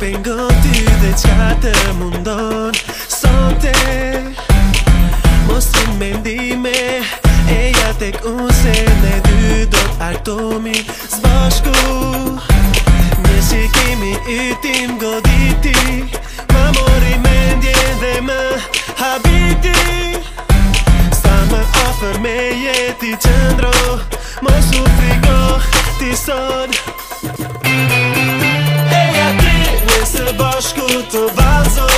pengon ty dhe qka të mundon Sote Mos të mendime Eja tek unë se ne dy do të artomi Zbashku Një që kemi goditi Ma mori mendje dhe më habiti Sa më ofër me jeti qëndro Mos u frigo ti son se bashku të vazo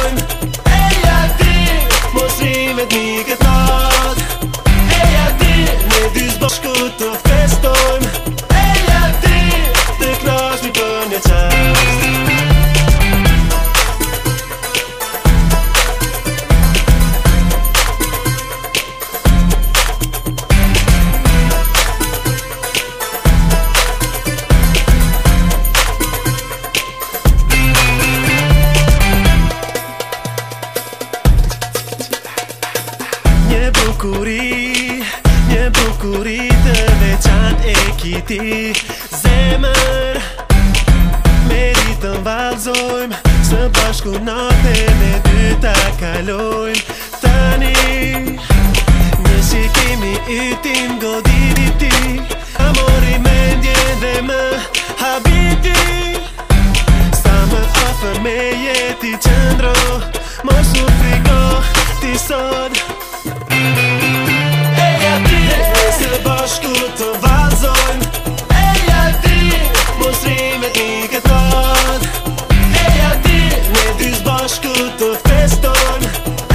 bukuri Një bukuri të veçat e kiti Zemër Meri të valzojmë Së bashku nate me dy ta kalojmë Tani Një shikimi i tim godini ti Amori me ndje dhe më habiti Sa më afer me jeti qëndro Më shumë ti frigo ti sot done.